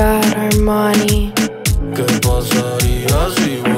got Armani. ¿Qué pasaría si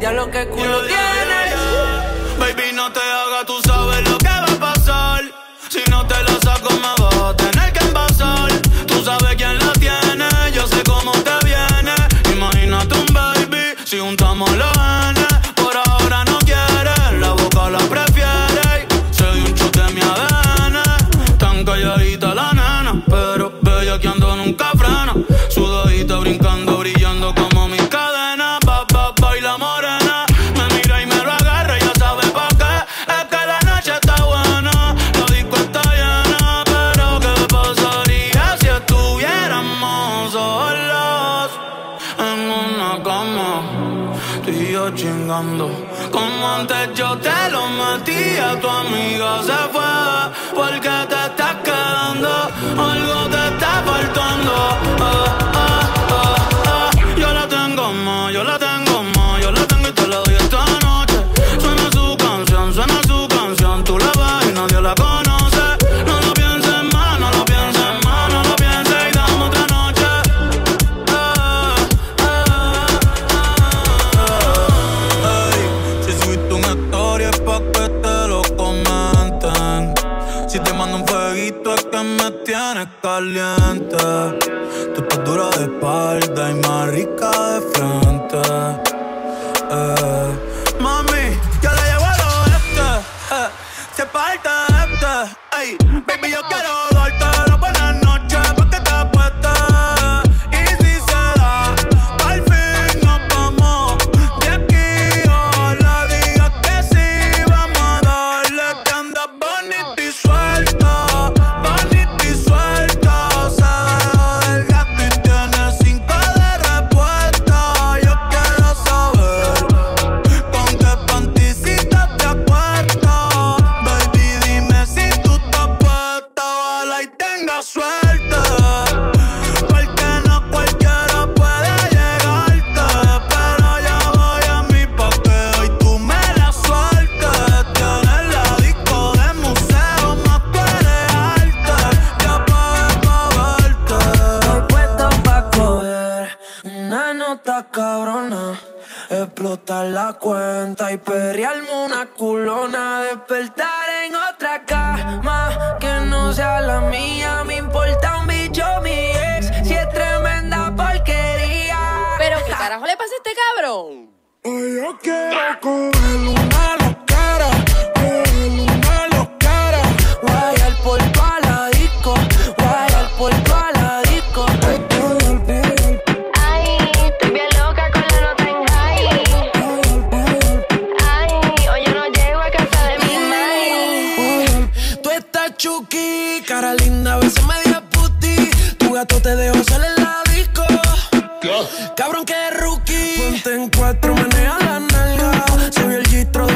Ya lo que culo yeah, yeah, yeah, tienes. Baby, no te hagas, tú sabes lo que va a pasar. Si no te lo saco, me vas a tener. Matías, tu amiga se fue porque te estás quedando, algo te está faltando. Eh. Baby, yo quiero cabrona. Explotar la cuenta y perrearme una culona. Despertar en otra cama que no sea la mía. Me importa un bicho mi ex si es tremenda porquería. Pero qué carajo le pasa a este cabrón. Hoy yo quiero coger una gato te dejo salir la disco. Cabrón que rookie. Ponte en cuatro, maneja la nalga. Soy el gistro de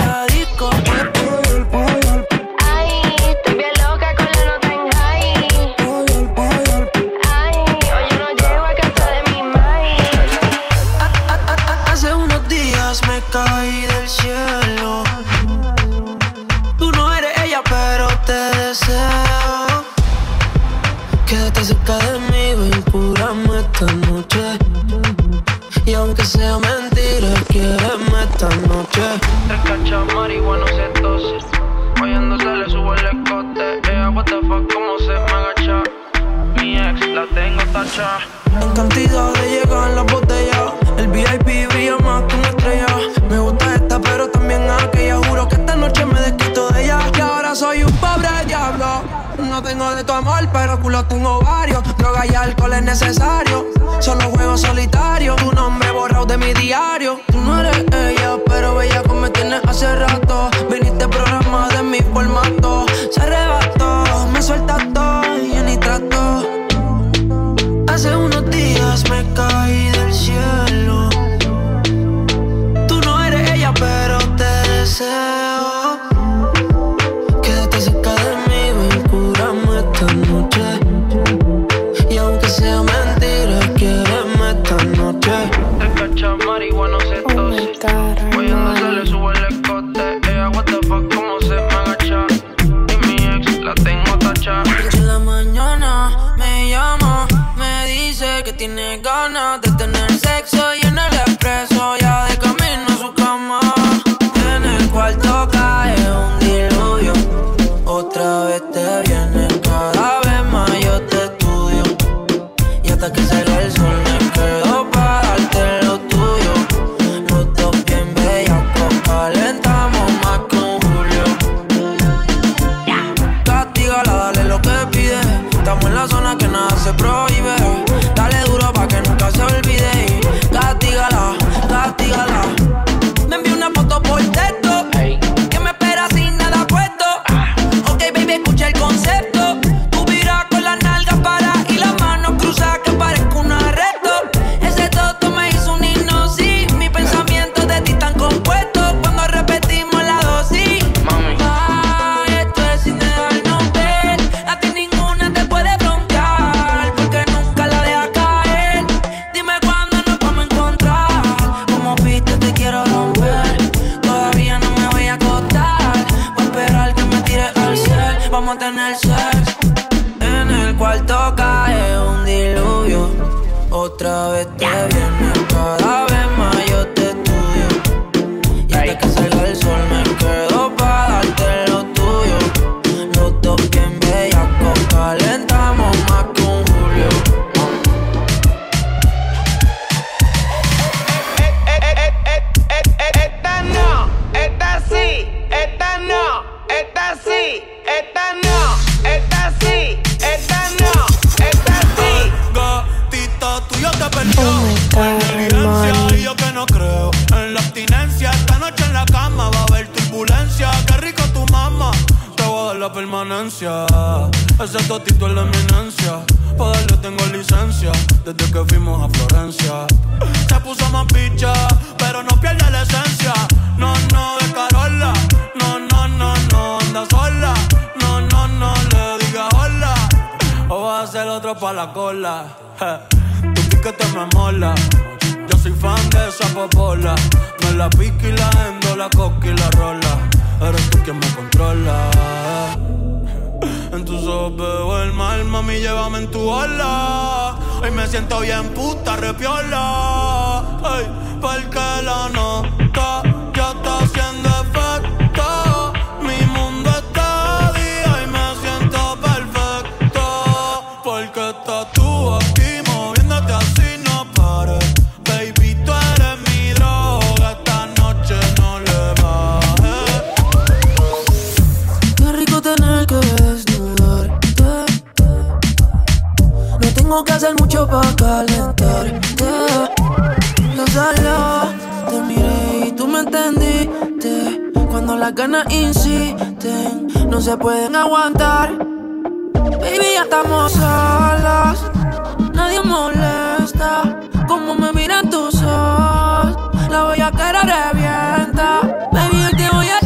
no tengo de tu amor, pero culo tengo varios. Droga y alcohol es necesario. Solo juego solitario, tu nombre borrado de mi diario. Tú no eres ella, pero bella como me tienes hace rato. Viniste programa de mi formato. Se arrebató, me suelta todo y yo ni trato. Hace unos días me caí tienes ganas de que me controla. En tus ojos veo el mal, mami, llévame en tu ala. Hoy me siento bien puta, repiola. Ay, porque la nota. Mucho para calentarte. Yo solo te miré y tú me entendiste. Cuando las ganas insisten, no se pueden aguantar. Baby, ya estamos solas. Nadie molesta. Como me miran tus ojos. La voy a querer revienta. Baby, hoy te voy a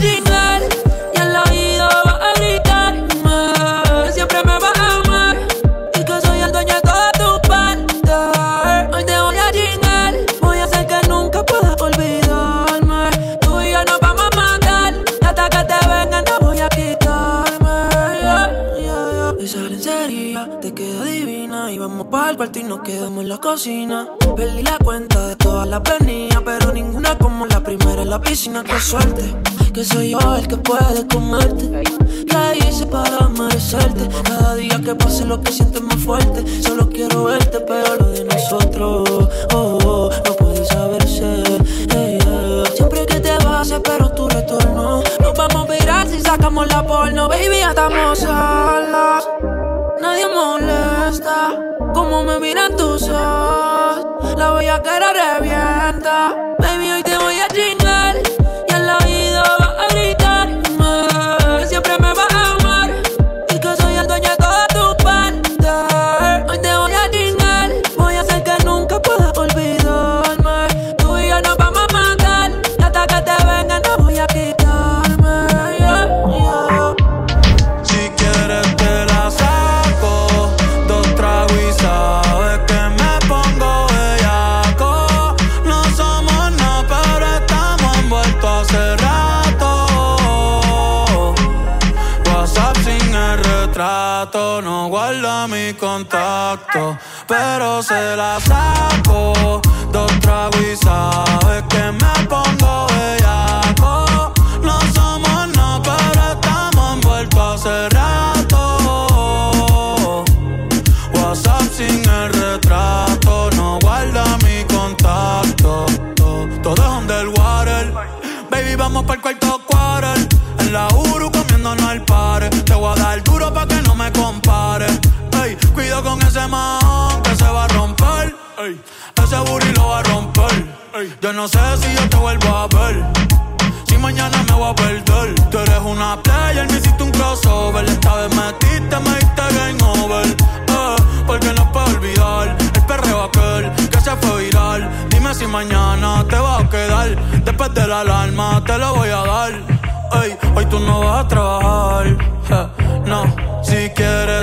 nos quedamos en la cocina. Perdí la cuenta de todas las venidas. Pero ninguna como la primera en la piscina. Qué suerte. Que soy yo el que puede comerte. La hice para merecerte. Cada día que pase lo que sientes más fuerte. Solo quiero verte, pero lo de nosotros. Oh, oh, no puede saberse. Hey. Siempre que te vas, espero tu retorno. Nos vamos a virar si sacamos la porno. Baby, ya estamos solas. Nadie molesta. Como me miran tus ojos. La voy a querer revienta. Baby, contacto, pero se la saco. Dos tragos y sabes que me pongo bellaco. No somos nada, pero estamos envueltos hace rato. WhatsApp sin el retrato, no guarda mi contacto. To- Todo es underwater. Baby, vamos para el cuarto yo no sé si yo te vuelvo a ver. Si mañana me voy a perder. Tú eres una player, me hiciste un crossover. Esta vez metiste, me diste game over Porque no puedo olvidar El perreo aquel que se fue viral. Dime si mañana te vas a quedar. Después de la alarma te lo voy a dar. Ey, hoy tú no vas a trabajar. No, si quieres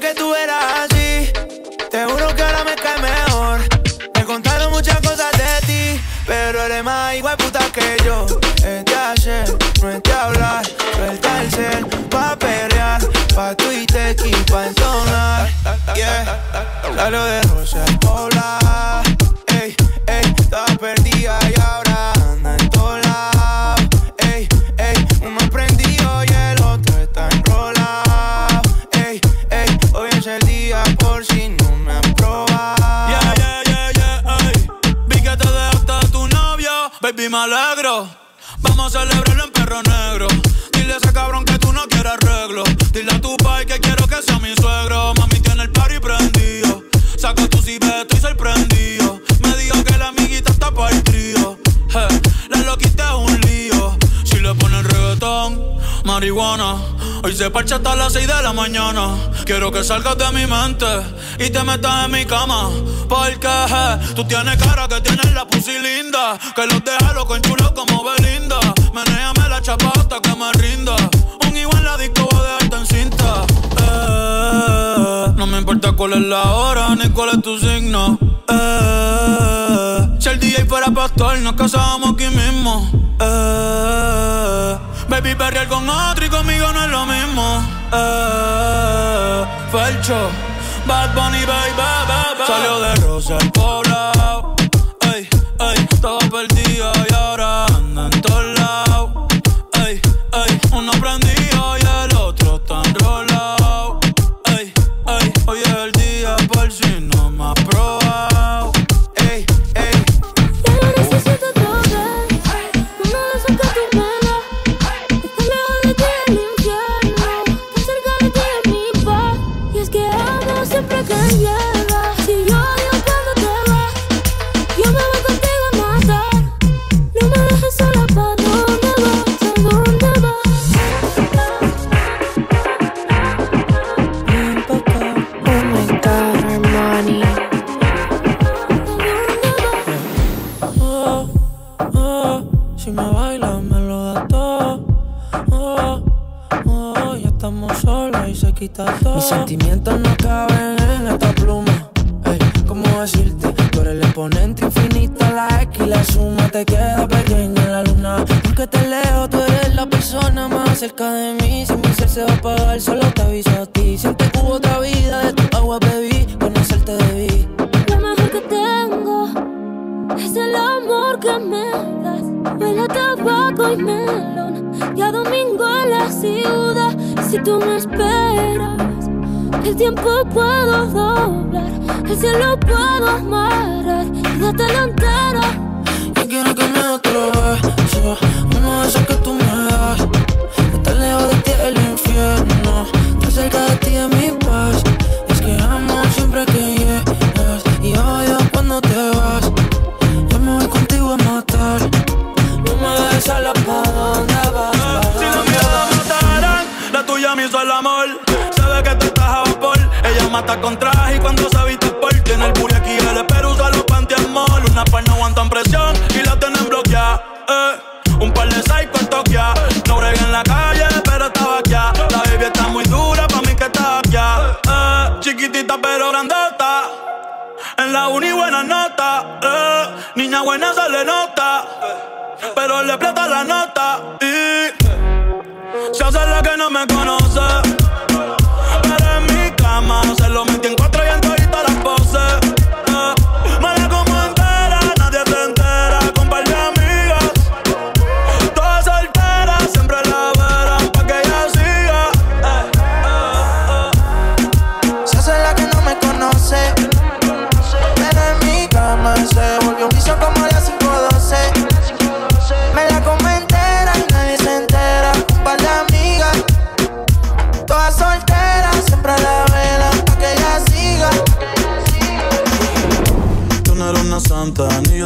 que tú eras así. Te juro que ahora me cae mejor. Me contaron muchas cosas de ti, pero eres más igual puta que yo. Es de no es hablar. Suelta el cel pa' pelear, pa' Twitter y pa' entonar. Yeah, de rosa baby, me alegro. Vamos a celebrarlo en perro negro. Dile a ese cabrón que tú no quieres arreglo. Dile a tu pai que quiero que sea mi suegro. Mami tiene el party prendido. Saca tu cibeto y sorprendido. Me dijo que la amiguita está para el trío. Je, la loquita es un lío. Si le ponen reggaetón, marihuana. Hoy se parcha hasta las 6 de la mañana. Quiero que salgas de mi mente y te metas en mi cama. Porque je, tú tienes cara que tienes la pussy linda. Que los deja loco en chulo como Belinda. Menéame la chapa hasta que me rinda. Un igual la disco va a dejarte en cinta. Eh, no me importa cuál es la hora ni cuál es tu signo. Eh, si el DJ fuera pastor, nos casamos aquí mismo. Eh, baby, perrear con otro y conmigo no es lo mismo. Eh, Felcho, Bad Bunny, baby, baby, Salió de Rosa el poblado. Ey, ey, todo perdido sentimiento el tiempo puedo doblar. El cielo puedo amarrar. Y dártelo entero. Yo quiero que me otro beso Uno de esos que tú me das Estar lejos de ti el infierno Estar cerca de ti es mi paz Es que amo siempre que llegas Y odio cuando te vas Yo me voy contigo a matar No me dejes sola pa' dónde vas Si los miedos mataran, la tuya me hizo el amor. Mata con y cuando se viste por tiene el booty aquí el espero usa los. Una par no aguantan presión y la tienen bloqueada. Eh. Un par de psycho en Tokia. No bregué en la calle, pero estaba aquí. La baby está muy dura, pa' mí que está aquí. Eh. Chiquitita pero grandota. En la uni buena nota. Eh. Niña buena se le nota. Pero le plata la nota. Y se hace la que no me conoce. Cama se lo metí en cuatro y en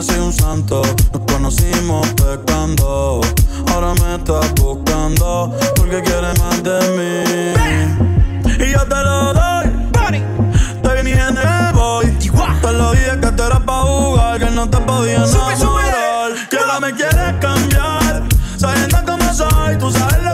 yo soy un santo. Nos conocimos pecando. Ahora me estás buscando porque quieres más de mí. Y yo te lo doy. Te vi en el boy. Te lo dije que te era pa' jugar, que no te podía enamorar. Que ahora me quieres cambiar. Sabiendo cómo soy, tú sabes lo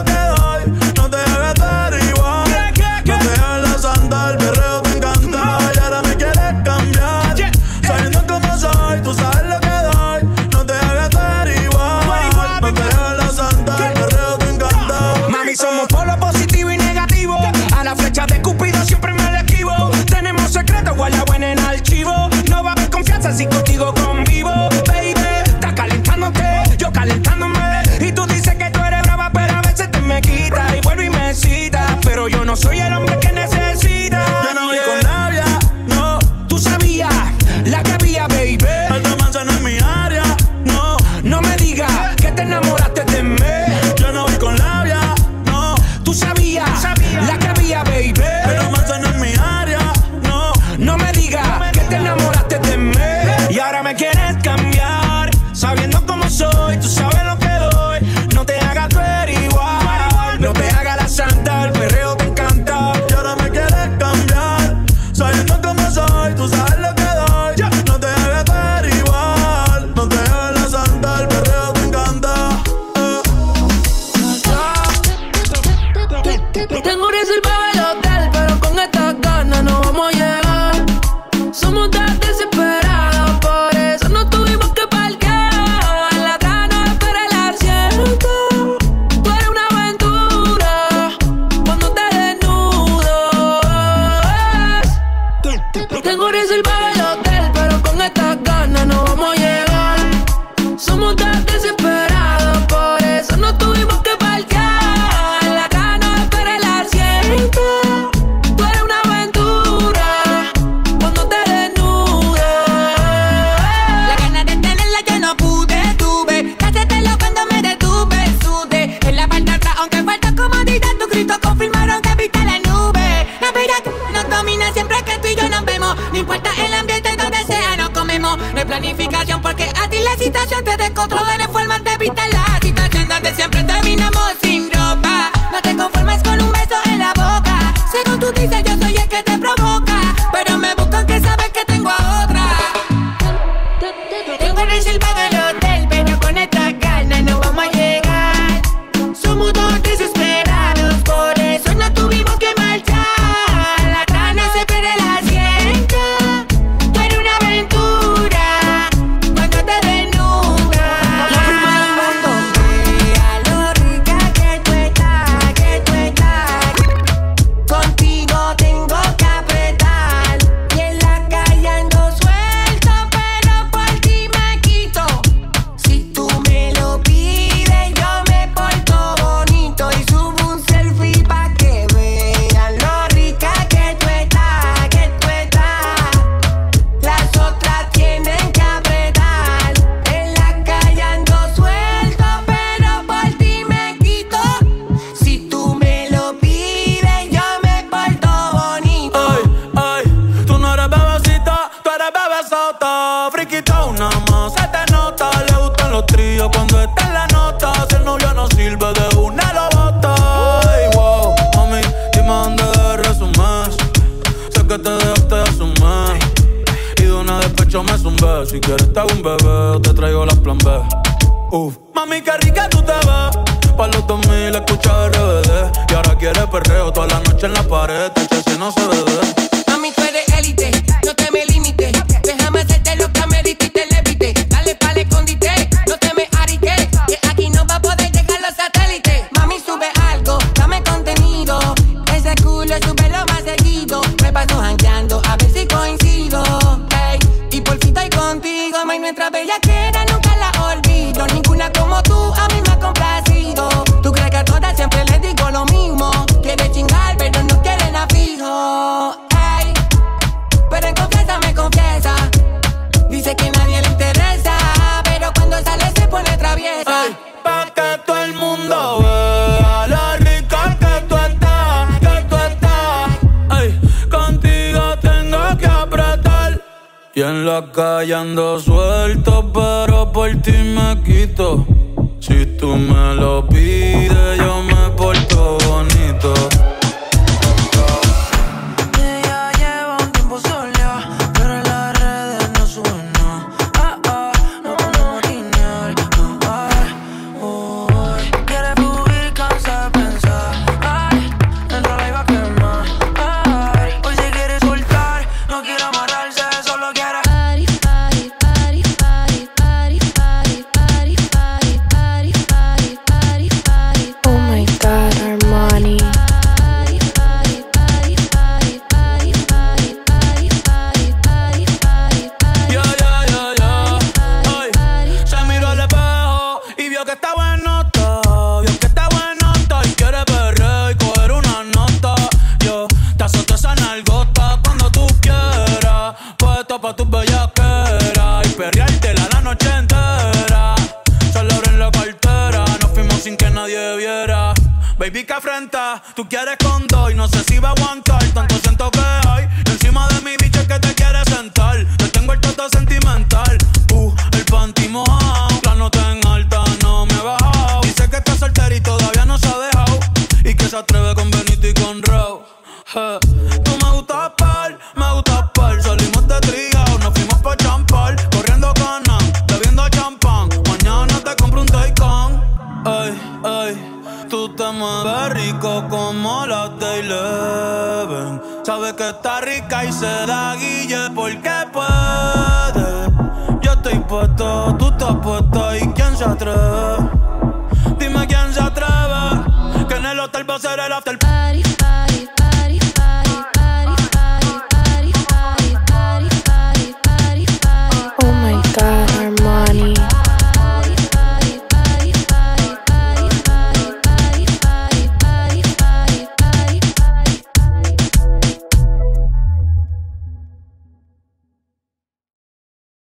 Tengo canción te descontrola el Uf. Mami, qué rica tú te ves. Pa' los 2000 escucha RBD. Y ahora quiere perreo toda la noche en la pared. Este si no se bebe. Mami, tú eres élite. No te me limites Y en la calle ando suelto, pero por ti me quito. Si tú me lo pides, yo तो क्या que está rica y se da guille porque puede. Yo estoy puesto, tú estás puesto y quién se atreve. Dime quién se atreve. Que en el hotel va a ser el after